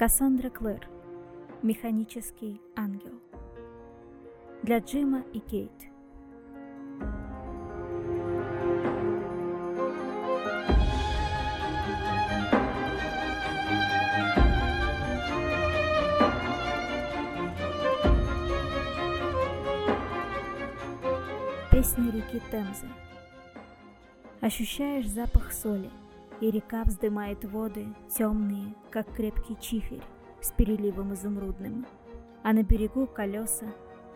Кассандра Клэр. Механический ангел. Для Джима и Кейт. Песня реки Темзы. Ощущаешь запах соли, и река вздымает воды, темные, как крепкий чихарь, с переливом изумрудным. А на берегу колеса,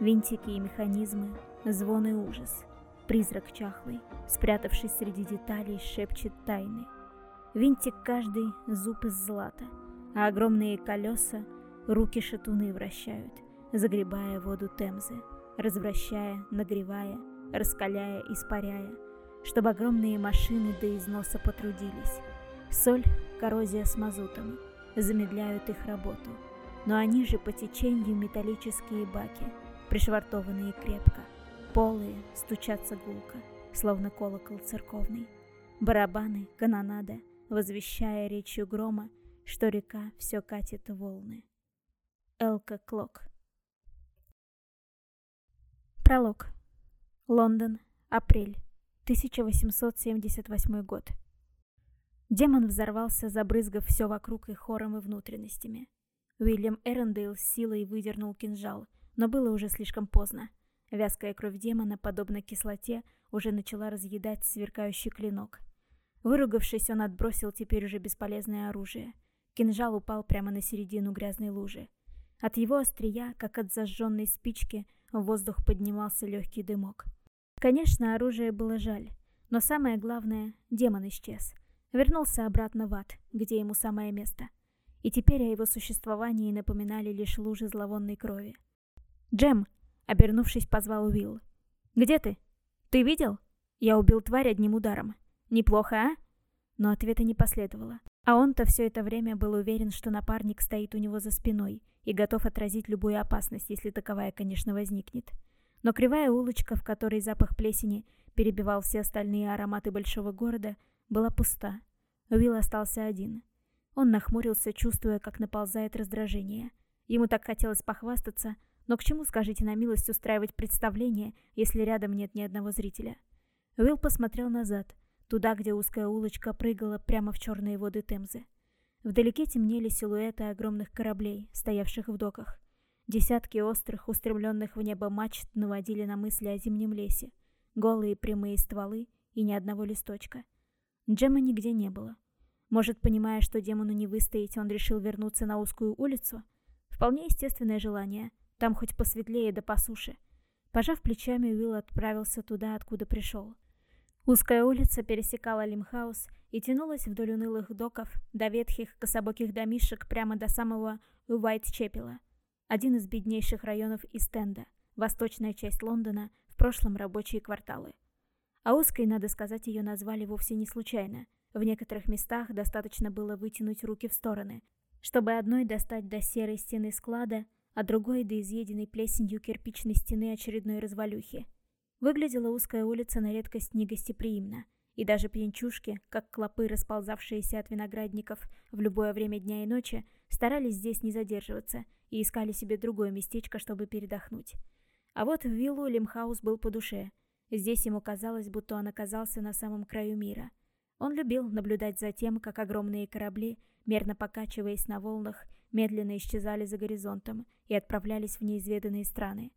винтики и механизмы, звон и ужас. Призрак чахлый, спрятавшись среди деталей, шепчет тайны. Винтик каждый — зуб из злата, а огромные колеса руки шатуны вращают, загребая воду Темзы, развращая, нагревая, раскаляя, испаряя — чтобы огромные машины до износа потрудились. Соль, коррозия с мазутом замедляют их работу, но они же по течению металлические баки, пришвартованные крепко, полые, стучатся гулко, словно колокол церковный. Барабаны, канонада, возвещая речью грома, что река все катит волны. Элка Клок Пролог. Лондон. Апрель. 1878 год. Демон взорвался, забрызгав все вокруг и хором и внутренностями. Уильям Эрендейл с силой выдернул кинжал, но было уже слишком поздно. Вязкая кровь демона, подобно кислоте, уже начала разъедать сверкающий клинок. Выругавшись, он отбросил теперь уже бесполезное оружие. Кинжал упал прямо на середину грязной лужи. От его острия, как от зажженной спички, в воздух поднимался легкий дымок. Конечно, оружие было жаль, но самое главное, демон исчез. Вернулся обратно в ад, где ему самое место. И теперь о его существовании напоминали лишь лужи зловонной крови. «Джем!» — обернувшись, позвал Уилл. «Где ты? Ты видел? Я убил тварь одним ударом. Неплохо, а?» Но ответа не последовало. А он-то все это время был уверен, что напарник стоит у него за спиной и готов отразить любую опасность, если таковая, конечно, возникнет. Но кривая улочка, в которой запах плесени перебивал все остальные ароматы большого города, была пуста. Уилл остался один. Он нахмурился, чувствуя, как наползает раздражение. Ему так хотелось похвастаться, но к чему, скажите на милость, устраивать представление, если рядом нет ни одного зрителя? Уилл посмотрел назад, туда, где узкая улочка прыгала прямо в черные воды Темзы. Вдалеке темнели силуэты огромных кораблей, стоявших в доках. Десятки острых, устремленных в небо мачт наводили на мысли о зимнем лесе. Голые прямые стволы и ни одного листочка. Джема нигде не было. Может, понимая, что демону не выстоять, он решил вернуться на узкую улицу? Вполне естественное желание. Там хоть посветлее да по суше. Пожав плечами, Уилл отправился туда, откуда пришел. Узкая улица пересекала Лимхаус и тянулась вдоль унылых доков до ветхих кособоких домишек прямо до самого Уайт-Чепела один из беднейших районов Истенда, восточная часть Лондона, в прошлом рабочие кварталы. А узкой, надо сказать, ее назвали вовсе не случайно. В некоторых местах достаточно было вытянуть руки в стороны, чтобы одной достать до серой стены склада, а другой до изъеденной плесенью кирпичной стены очередной развалюхи. Выглядела узкая улица на редкость негостеприимно, и даже пьянчушки, как клопы, расползавшиеся от виноградников в любое время дня и ночи, старались здесь не задерживаться и искали себе другое местечко, чтобы передохнуть. А вот виллу Лимхаус был по душе. Здесь ему казалось, будто он оказался на самом краю мира. Он любил наблюдать за тем, как огромные корабли, мерно покачиваясь на волнах, медленно исчезали за горизонтом и отправлялись в неизведанные страны.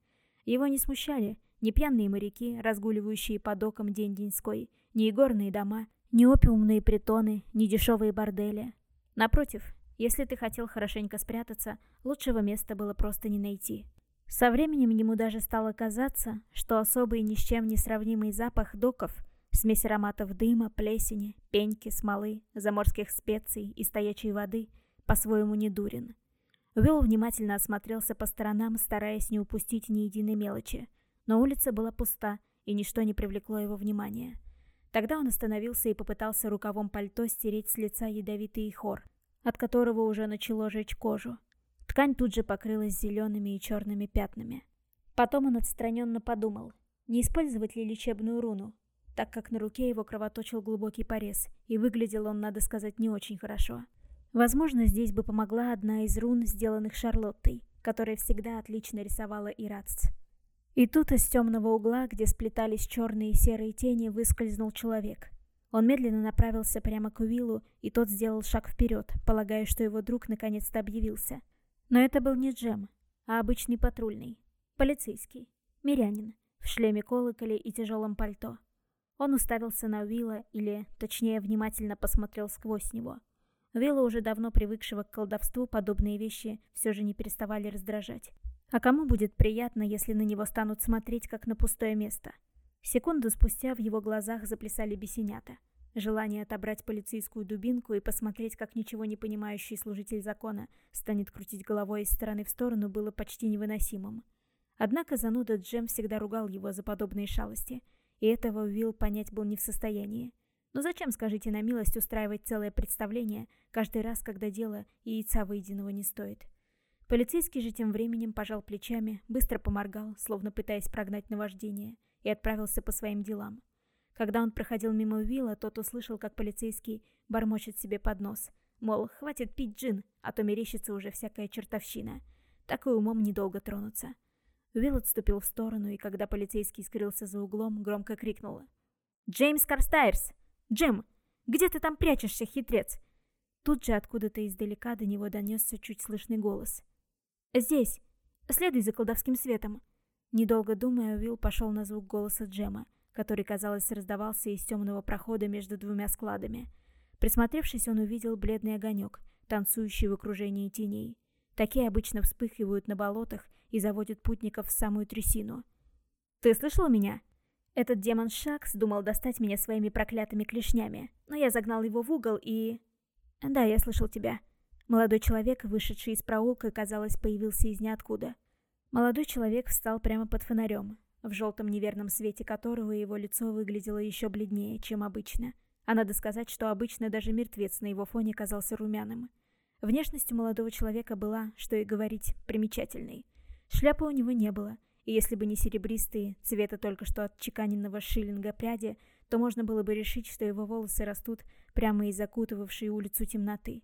Его не смущали ни пьяные моряки, разгуливающие по докам день-деньской, ни игорные дома, ни опиумные притоны, ни дешевые бордели. Напротив, если ты хотел хорошенько спрятаться, лучшего места было просто не найти. Со временем ему даже стало казаться, что особый ни с чем не сравнимый запах доков, смесь ароматов дыма, плесени, пеньки, смолы, заморских специй и стоячей воды, по-своему не дурен. Уилл внимательно осмотрелся по сторонам, стараясь не упустить ни единой мелочи, но улица была пуста, и ничто не привлекло его внимания. Тогда он остановился и попытался рукавом пальто стереть с лица ядовитый хор — от которого уже начало жечь кожу. Ткань тут же покрылась зелеными и черными пятнами. Потом он отстраненно подумал, не использовать ли лечебную руну, так как на руке его кровоточил глубокий порез, и выглядел он, надо сказать, не очень хорошо. Возможно, здесь бы помогла одна из рун, сделанных Шарлоттой, которая всегда отлично рисовала иратц. И тут из темного угла, где сплетались черные и серые тени, выскользнул человек. Он медленно направился прямо к Уиллу, и тот сделал шаг вперед, полагая, что его друг наконец-то объявился. Но это был не Джем, а обычный патрульный. Полицейский. Мирянин. В шлеме колоколе и тяжелом пальто. Он уставился на Уилла, или, точнее, внимательно посмотрел сквозь него. Уилла, уже давно привыкшего к колдовству, подобные вещи все же не переставали раздражать. А кому будет приятно, если на него станут смотреть, как на пустое место? Секунду спустя в его глазах заплясали бесенята. Желание отобрать полицейскую дубинку и посмотреть, как ничего не понимающий служитель закона станет крутить головой из стороны в сторону, было почти невыносимым. Однако зануда Джем всегда ругал его за подобные шалости, и этого Уилл понять был не в состоянии. Но зачем, скажите на милость, устраивать целое представление каждый раз, когда дело яйца выеденного не стоит? Полицейский же тем временем пожал плечами, быстро поморгал, словно пытаясь прогнать наваждение, и отправился по своим делам. Когда он проходил мимо Уилла, тот услышал, как полицейский бормочет себе под нос. Мол, хватит пить джин, а то мерещится уже всякая чертовщина. Так и умом недолго тронуться. Уилл отступил в сторону, и когда полицейский скрылся за углом, громко крикнул. «Джеймс Карстайрс! Джим! Где ты там прячешься, хитрец?» Тут же откуда-то издалека до него донесся чуть слышный голос. «Здесь! Следуй за колдовским светом!» Недолго думая, Уилл пошел на звук голоса Джема, который, казалось, раздавался из темного прохода между двумя складами. Присмотревшись, он увидел бледный огонек, танцующий в окружении теней. Такие обычно вспыхивают на болотах и заводят путников в самую трясину. «Ты слышала меня?» Этот демон Шакс думал достать меня своими проклятыми клешнями, но я загнал его в угол и... «Да, я слышал тебя», Молодой человек, вышедший из проулка, казалось, появился из ниоткуда. Молодой человек встал прямо под фонарем, в желтом неверном свете которого его лицо выглядело еще бледнее, чем обычно. А надо сказать, что обычно даже мертвец на его фоне казался румяным. Внешность у молодого человека была, что и говорить, примечательной. Шляпы у него не было, и если бы не серебристые, цвета только что отчеканенного шиллинга пряди, то можно было бы решить, что его волосы растут прямо из закутывавшей улицу темноты.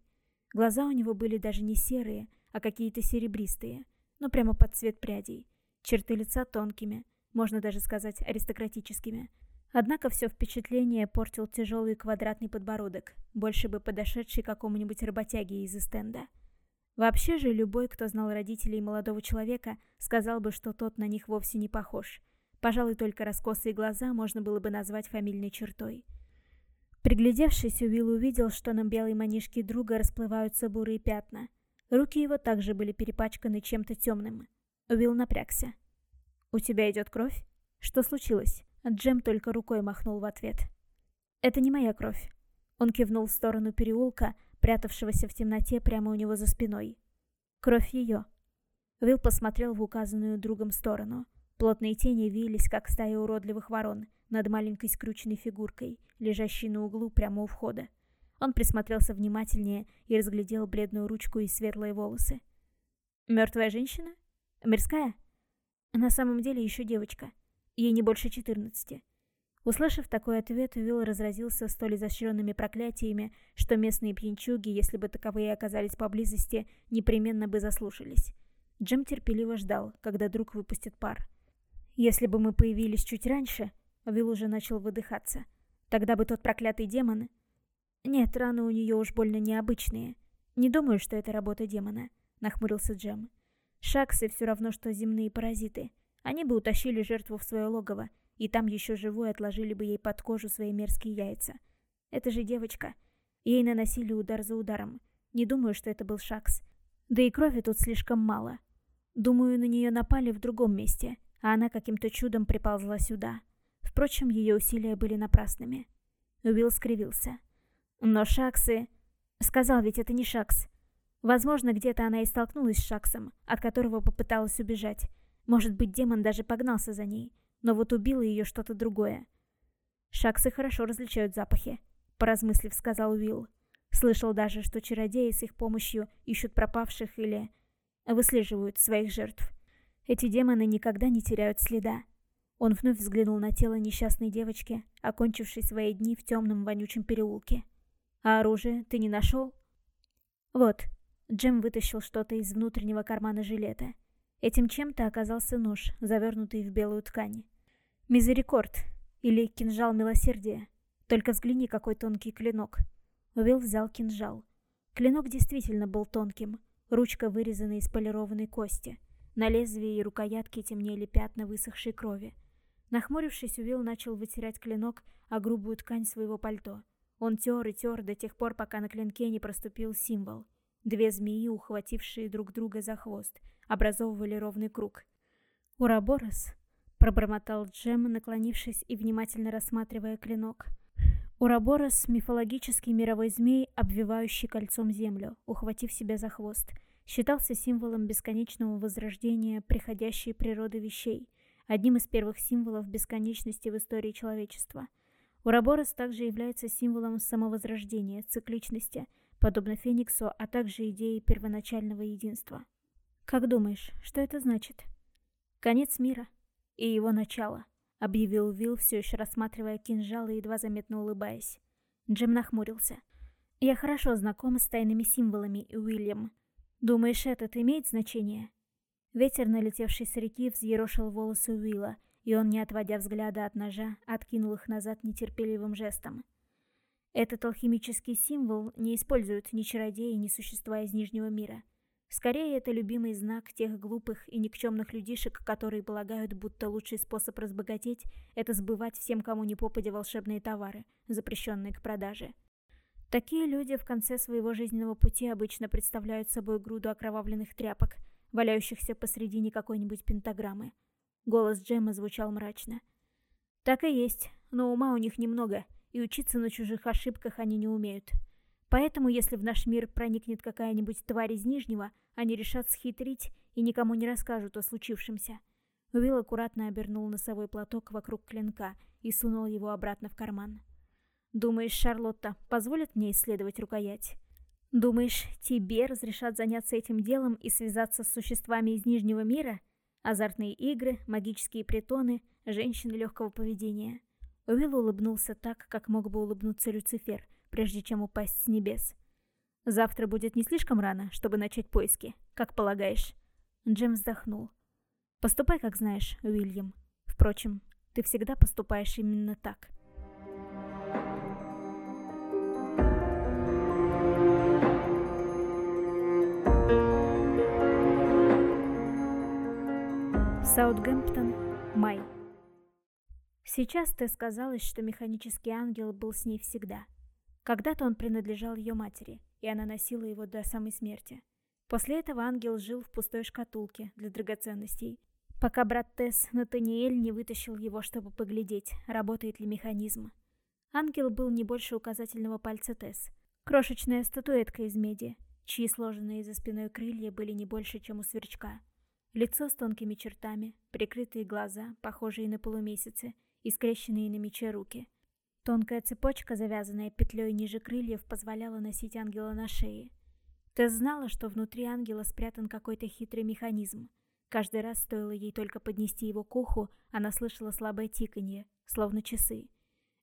Глаза у него были даже не серые, а какие-то серебристые, но прямо под цвет прядей. Черты лица тонкими, можно даже сказать аристократическими. Однако все впечатление портил тяжелый квадратный подбородок, больше бы подошедший какому-нибудь работяге из стенда. Вообще же любой, кто знал родителей молодого человека, сказал бы, что тот на них вовсе не похож. Пожалуй, только раскосые глаза можно было бы назвать фамильной чертой. Приглядевшись, Уилл увидел, что на белой манишке друга расплываются бурые пятна. Руки его также были перепачканы чем-то темным. Уилл напрягся. «У тебя идет кровь? Что случилось?» Джем только рукой махнул в ответ. «Это не моя кровь». Он кивнул в сторону переулка, прятавшегося в темноте прямо у него за спиной. «Кровь ее». Уилл посмотрел в указанную другом сторону. Плотные тени вились, как стая уродливых ворон, над маленькой скрученной фигуркой, лежащей на углу прямо у входа. Он присмотрелся внимательнее и разглядел бледную ручку и светлые волосы. «Мертвая женщина? Мирская?» «На самом деле еще девочка. Ей не больше четырнадцати». Услышав такой ответ, Уилл разразился столь изощренными проклятиями, что местные пьянчуги, если бы таковые оказались поблизости, непременно бы заслушались. Джем терпеливо ждал, когда друг выпустит пар. «Если бы мы появились чуть раньше», Вилл уже начал выдыхаться. Тогда бы тот проклятый демон... Нет, раны у нее уж больно необычные. Не думаю, что это работа демона, нахмурился Джем. Шаксы все равно, что земные паразиты. Они бы утащили жертву в свое логово, и там еще живой отложили бы ей под кожу свои мерзкие яйца. Это же девочка. Ей наносили удар за ударом. Не думаю, что это был Шакс. Да и крови тут слишком мало. Думаю, на нее напали в другом месте, а она каким-то чудом приползла сюда. Впрочем, ее усилия были напрасными. Уилл скривился. Но Шаксы... Сказал ведь это не Шакс. Возможно, где-то она и столкнулась с Шаксом, от которого попыталась убежать. Может быть, демон даже погнался за ней. Но вот убило ее что-то другое. Шаксы хорошо различают запахи, поразмыслив, сказал Уилл. Слышал даже, что чародеи с их помощью ищут пропавших или выслеживают своих жертв. Эти демоны никогда не теряют следа. Он вновь взглянул на тело несчастной девочки, окончившей свои дни в темном вонючем переулке. «А оружие ты не нашел?» Вот. Джем вытащил что-то из внутреннего кармана жилета. Этим чем-то оказался нож, завернутый в белую ткань. Мизерикорд, или кинжал милосердия. Только взгляни, какой тонкий клинок. Уилл взял кинжал. Клинок действительно был тонким. Ручка вырезана из полированной кости. На лезвии и рукоятке темнели пятна высохшей крови. Нахмурившись, Уилл начал вытирать клинок о грубую ткань своего пальто. Он тер и тер до тех пор, пока на клинке не проступил символ. Две змеи, ухватившие друг друга за хвост, образовывали ровный круг. «Ураборос», — пробормотал Джем, наклонившись и внимательно рассматривая клинок. Ураборос — мифологический мировой змей, обвивающий кольцом землю, ухватив себя за хвост. Считался символом бесконечного возрождения приходящей природы вещей, одним из первых символов бесконечности в истории человечества. Ураборос также является символом самовозрождения, цикличности, подобно Фениксу, а также идеей первоначального единства. Как думаешь, что это значит? Конец мира и его начало, объявил Уилл, все еще рассматривая кинжал и едва заметно улыбаясь. Джим нахмурился. Я хорошо знакома с тайными символами, Уильям. Думаешь, этот имеет значение? Ветер, налетевший с реки, взъерошил волосы Уилла, и он, не отводя взгляда от ножа, откинул их назад нетерпеливым жестом. Этот алхимический символ не используют ни чародеи, ни существа из Нижнего мира. Скорее, это любимый знак тех глупых и никчемных людишек, которые полагают, будто лучший способ разбогатеть – это сбывать всем, кому не попадя волшебные товары, запрещенные к продаже. Такие люди в конце своего жизненного пути обычно представляют собой груду окровавленных тряпок – валяющихся посредине какой-нибудь пентаграммы. Голос Джема звучал мрачно. Так и есть, но ума у них немного, и учиться на чужих ошибках они не умеют. Поэтому, если в наш мир проникнет какая-нибудь тварь из Нижнего, они решат схитрить и никому не расскажут о случившемся. Уилл аккуратно обернул носовой платок вокруг клинка и сунул его обратно в карман. «Думаешь, Шарлотта позволит мне исследовать рукоять?» Думаешь, тебе разрешат заняться этим делом и связаться с существами из Нижнего мира? Азартные игры, магические притоны, женщины легкого поведения. Уилл улыбнулся так, как мог бы улыбнуться Люцифер, прежде чем упасть с небес. «Завтра будет не слишком рано, чтобы начать поиски, как полагаешь?» Джем вздохнул. «Поступай, как знаешь, Уильям. Впрочем, ты всегда поступаешь именно так». Саутгемптон, май. Сейчас Тесс казалось, что механический ангел был с ней всегда. Когда-то он принадлежал ее матери, и она носила его до самой смерти. После этого ангел жил в пустой шкатулке для драгоценностей, пока брат Тесс Натаниэль не вытащил его, чтобы поглядеть, работает ли механизм. Ангел был не больше указательного пальца Тесс. Крошечная статуэтка из меди, чьи сложенные за спиной крылья были не больше, чем у сверчка. Лицо с тонкими чертами, прикрытые глаза, похожие на полумесяцы, и скрещенные на мече руки. Тонкая цепочка, завязанная петлей ниже крыльев, позволяла носить ангела на шее. Тесс знала, что внутри ангела спрятан какой-то хитрый механизм. Каждый раз стоило ей только поднести его к уху, она слышала слабое тиканье, словно часы.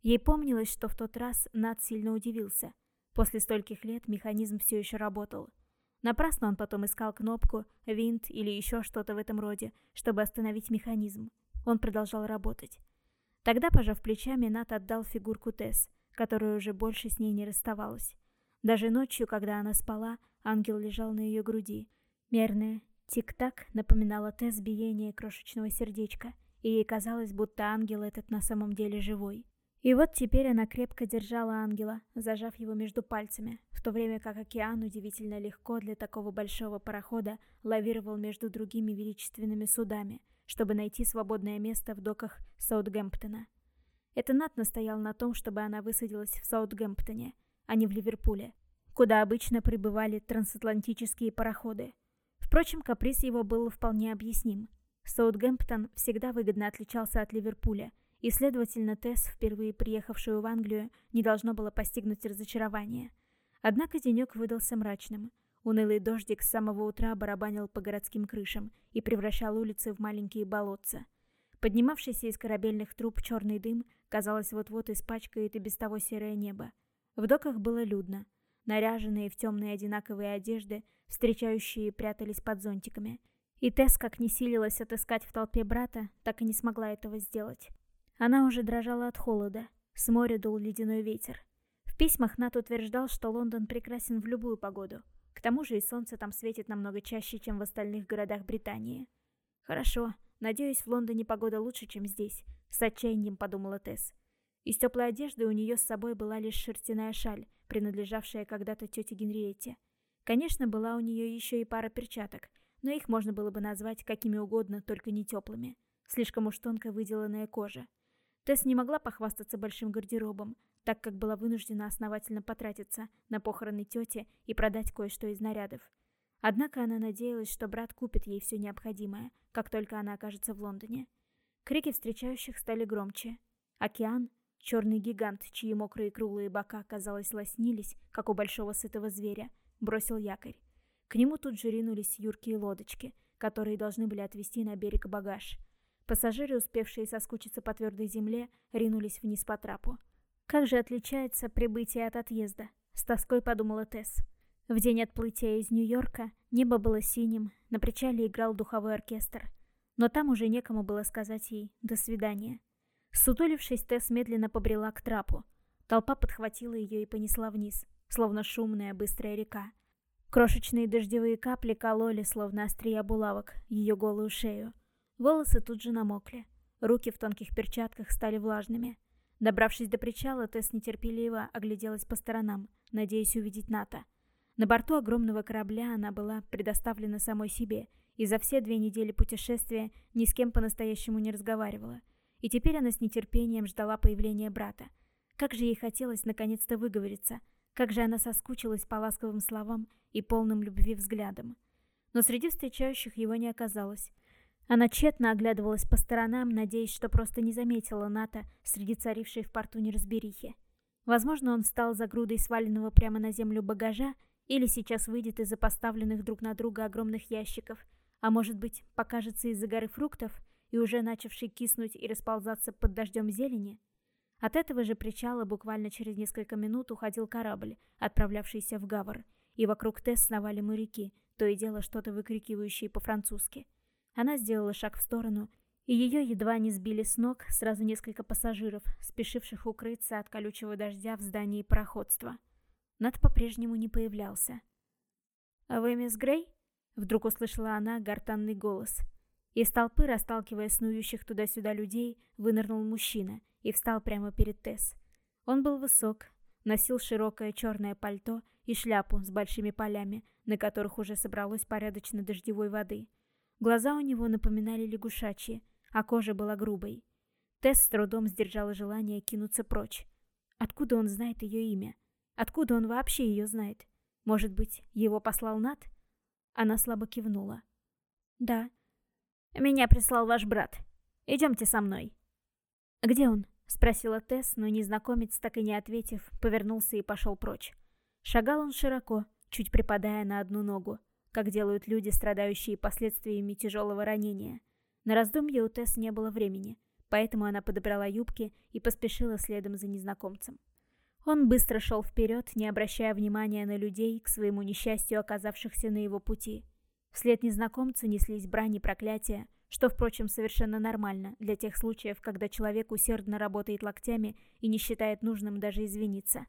Ей помнилось, что в тот раз Над сильно удивился. После стольких лет механизм все еще работал — Напрасно он потом искал кнопку, винт или еще что-то в этом роде, чтобы остановить механизм. Он продолжал работать. Тогда, пожав плечами, Нат отдал фигурку Тесс, которая уже больше с ней не расставалась. Даже ночью, когда она спала, ангел лежал на ее груди. Мерное тик-так напоминало Тесс биение крошечного сердечка, и ей казалось, будто ангел этот на самом деле живой. И вот теперь она крепко держала ангела, зажав его между пальцами, в то время как океан удивительно легко для такого большого парохода лавировал между другими величественными судами, чтобы найти свободное место в доках Саутгемптона. Это Нат настоял на том, чтобы она высадилась в Саутгемптоне, а не в Ливерпуле, куда обычно прибывали трансатлантические пароходы. Впрочем, каприз его был вполне объясним. Саутгемптон всегда выгодно отличался от Ливерпуля – и, следовательно, Тесс, впервые приехавшую в Англию, не должно было постигнуть разочарование. Однако денек выдался мрачным. Унылый дождик с самого утра барабанил по городским крышам и превращал улицы в маленькие болотца. Поднимавшийся из корабельных труб черный дым, казалось, вот-вот испачкает и без того серое небо. В доках было людно. наряженные в темные одинаковые одежды, встречающие прятались под зонтиками. И Тесс, как не силилась отыскать в толпе брата, так и не смогла этого сделать. Она уже дрожала от холода, с моря дул ледяной ветер. В письмах Нат утверждал, что Лондон прекрасен в любую погоду. К тому же и солнце там светит намного чаще, чем в остальных городах Британии. Хорошо, надеюсь, в Лондоне погода лучше, чем здесь, с отчаянием подумала Тесс. Из теплой одежды у нее с собой была лишь шерстяная шаль, принадлежавшая когда-то тете Генриетте. Конечно, была у нее еще и пара перчаток, но их можно было бы назвать какими угодно, только не теплыми. Слишком уж тонко выделанная кожа. Тесс не могла похвастаться большим гардеробом, так как была вынуждена основательно потратиться на похороны тети и продать кое-что из нарядов. Однако она надеялась, что брат купит ей все необходимое, как только она окажется в Лондоне. Крики встречающих стали громче. Океан, черный гигант, чьи мокрые круглые бока, казалось, лоснились, как у большого сытого зверя, бросил якорь. К нему тут же ринулись юркие лодочки, которые должны были отвезти на берег багаж. Пассажиры, успевшие соскучиться по твердой земле, ринулись вниз по трапу. Как же отличается прибытие от отъезда? С тоской подумала Тесс. В день отплытия из Нью-Йорка небо было синим, на причале играл духовой оркестр. Но там уже некому было сказать ей «до свидания». Сутулившись, Тесс медленно побрела к трапу. Толпа подхватила ее и понесла вниз, словно шумная быстрая река. Крошечные дождевые капли кололи, словно острия булавок, ее голую шею. Волосы тут же намокли. Руки в тонких перчатках стали влажными. Добравшись до причала, Тесс нетерпеливо огляделась по сторонам, надеясь увидеть Ната. На борту огромного корабля она была предоставлена самой себе, и за все две недели путешествия ни с кем по-настоящему не разговаривала. И теперь она с нетерпением ждала появления брата. Как же ей хотелось наконец-то выговориться, как же она соскучилась по ласковым словам и полным любви взглядам. Но среди встречающих его не оказалось. Она тщетно оглядывалась по сторонам, надеясь, что просто не заметила Ната среди царившей в порту неразберихи. Возможно, он встал за грудой сваленного прямо на землю багажа или сейчас выйдет из-за поставленных друг на друга огромных ящиков, а может быть, покажется из-за горы фруктов и уже начавший киснуть и расползаться под дождем зелени. От этого же причала буквально через несколько минут уходил корабль, отправлявшийся в Гавр, и вокруг Тесс сновали моряки, то и дело что-то выкрикивающие по-французски. Она сделала шаг в сторону, и ее едва не сбили с ног сразу несколько пассажиров, спешивших укрыться от колючего дождя в здании пароходства. Над по-прежнему не появлялся. «А вы мисс Грей?» — вдруг услышала она гортанный голос. Из толпы, расталкивая снующих туда-сюда людей, вынырнул мужчина — и встал прямо перед Тесс. Он был высок, носил широкое черное пальто и шляпу с большими полями, на которых уже собралось порядочно дождевой воды. Глаза у него напоминали лягушачьи, а кожа была грубой. Тесс с трудом сдержала желание кинуться прочь. Откуда он знает ее имя? Откуда он вообще ее знает? Может быть, его послал Нат? Она слабо кивнула. «Да». «Меня прислал ваш брат. Идемте со мной». «Где он?» — спросила Тесс, но незнакомец, так и не ответив, повернулся и пошел прочь. Шагал он широко, чуть припадая на одну ногу, как делают люди, страдающие последствиями тяжелого ранения. На раздумье у Тесс не было времени, поэтому она подобрала юбки и поспешила следом за незнакомцем. Он быстро шел вперед, не обращая внимания на людей, к своему несчастью оказавшихся на его пути. Вслед незнакомцу неслись брани и проклятия, что, впрочем, совершенно нормально для тех случаев, когда человек усердно работает локтями и не считает нужным даже извиниться.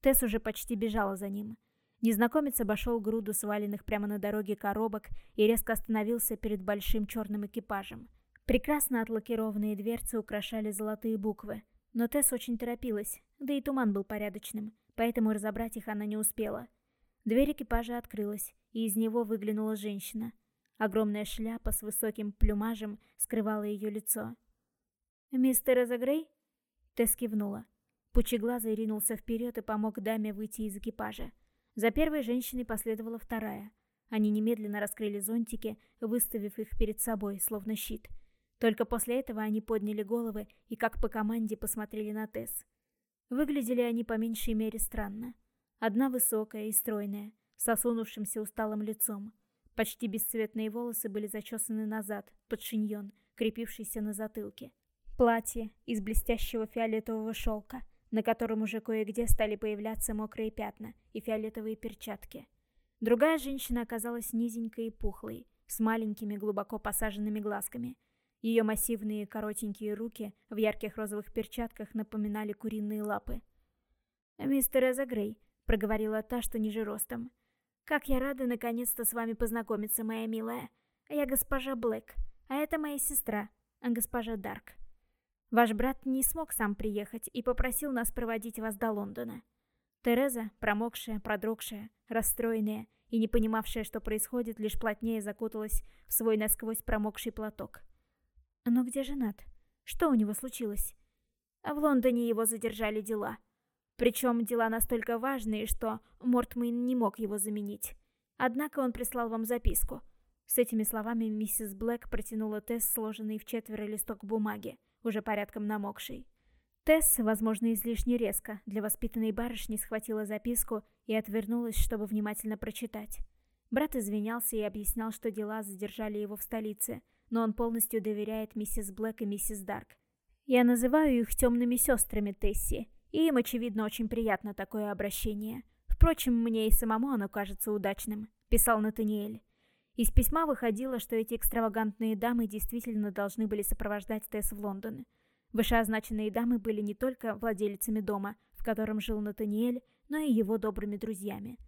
Тесс уже почти бежала за ним. Незнакомец обошел груду сваленных прямо на дороге коробок и резко остановился перед большим черным экипажем. Прекрасно отлакированные дверцы украшали золотые буквы, но Тесс очень торопилась, да и туман был порядочным, поэтому разобрать их она не успела. Дверь экипажа открылась, и из него выглянула женщина – Огромная шляпа с высоким плюмажем скрывала ее лицо. «Мистер Розагрей?» Тесс кивнула. Пучеглазый ринулся вперед и помог даме выйти из экипажа. За первой женщиной последовала вторая. Они немедленно раскрыли зонтики, выставив их перед собой, словно щит. Только после этого они подняли головы и как по команде посмотрели на Тесс. Выглядели они по меньшей мере странно. Одна высокая и стройная, с осунувшимся усталым лицом, Почти бесцветные волосы были зачесаны назад, под шиньон, крепившийся на затылке. Платье из блестящего фиолетового шелка, на котором уже кое-где стали появляться мокрые пятна и фиолетовые перчатки. Другая женщина оказалась низенькой и пухлой, с маленькими глубоко посаженными глазками. Ее массивные коротенькие руки в ярких розовых перчатках напоминали куриные лапы. «Мистер Эза Грей», — проговорила та, что ниже ростом. «Как я рада наконец-то с вами познакомиться, моя милая. Я госпожа Блэк, а это моя сестра, госпожа Дарк». Ваш брат не смог сам приехать и попросил нас проводить вас до Лондона. Тереза, промокшая, продрогшая, расстроенная и не понимавшая, что происходит, лишь плотнее закуталась в свой насквозь промокший платок. Но где женат? Что у него случилось? В Лондоне его задержали дела. Причем дела настолько важные, что Мортмейн не мог его заменить. Однако он прислал вам записку. С этими словами миссис Блэк протянула Тесс, сложенный в четверо листок бумаги уже порядком намокший. Тесс, возможно, излишне резко, для воспитанной барышни схватила записку и отвернулась, чтобы внимательно прочитать. Брат извинялся и объяснял, что дела задержали его в столице, но он полностью доверяет миссис Блэк и миссис Дарк. Я называю их темными сестрами Тесси, и им, очевидно, очень приятно такое обращение. Впрочем, мне и самому оно кажется удачным, писал Натаниэль. Из письма выходило, что эти экстравагантные дамы действительно должны были сопровождать Тесс в Лондон. Вышеозначенные дамы были не только владельцами дома, в котором жил Натаниэль, но и его добрыми друзьями.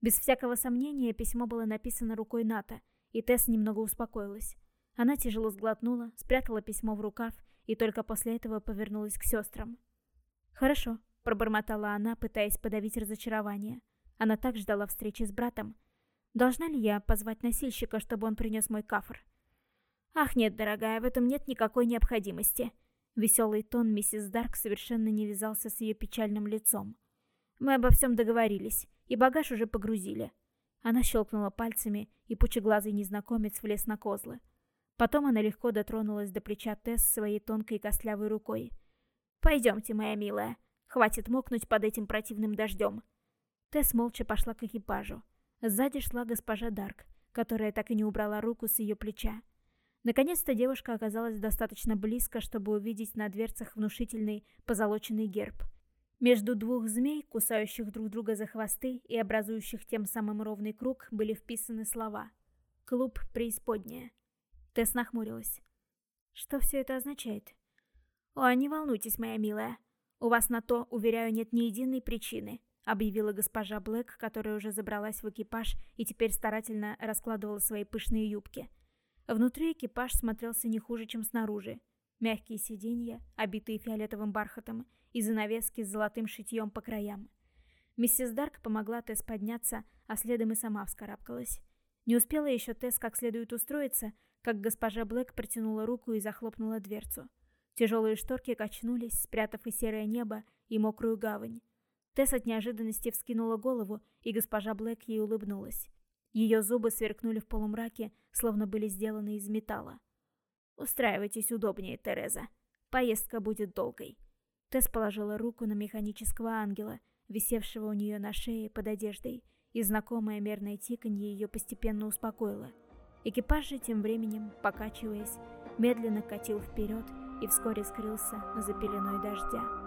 Без всякого сомнения, письмо было написано рукой Ната, и Тесс немного успокоилась. Она тяжело сглотнула, спрятала письмо в рукав и только после этого повернулась к сестрам. «Хорошо», — пробормотала она, пытаясь подавить разочарование. Она так ждала встречи с братом, Должна ли я позвать носильщика, чтобы он принес мой кафр? Ах нет, дорогая, в этом нет никакой необходимости. Веселый тон миссис Дарк совершенно не вязался с ее печальным лицом. Мы обо всем договорились, и багаж уже погрузили. Она щелкнула пальцами, и пучеглазый незнакомец влез на козлы. Потом она легко дотронулась до плеча Тесс своей тонкой костлявой рукой. «Пойдемте, моя милая. Хватит мокнуть под этим противным дождем». Тесс молча пошла к экипажу. Сзади шла госпожа Дарк, которая так и не убрала руку с ее плеча. Наконец-то девушка оказалась достаточно близко, чтобы увидеть на дверцах внушительный позолоченный герб. Между двух змей, кусающих друг друга за хвосты и образующих тем самым ровный круг, были вписаны слова «Клуб преисподняя». Тесс нахмурилась. «Что все это означает?» «О, не волнуйтесь, моя милая. У вас на то, уверяю, нет ни единой причины. — объявила госпожа Блэк, которая уже забралась в экипаж и теперь старательно раскладывала свои пышные юбки. Внутри экипаж смотрелся не хуже, чем снаружи. Мягкие сиденья, обитые фиолетовым бархатом, и занавески с золотым шитьем по краям. Миссис Дарк помогла Тесс подняться, а следом и сама вскарабкалась. Не успела еще Тесс как следует устроиться, как госпожа Блэк протянула руку и захлопнула дверцу. Тяжелые шторки качнулись, спрятав и серое небо, и мокрую гавань. Тесс от неожиданности вскинула голову, и госпожа Блэк ей улыбнулась. Ее зубы сверкнули в полумраке, словно были сделаны из металла. «Устраивайтесь удобнее, Тереза. Поездка будет долгой». Тесс положила руку на механического ангела, висевшего у нее на шее под одеждой, и знакомое мерное тиканье ее постепенно успокоило. Экипаж же тем временем, покачиваясь, медленно катил вперед и вскоре скрылся за пеленой дождя.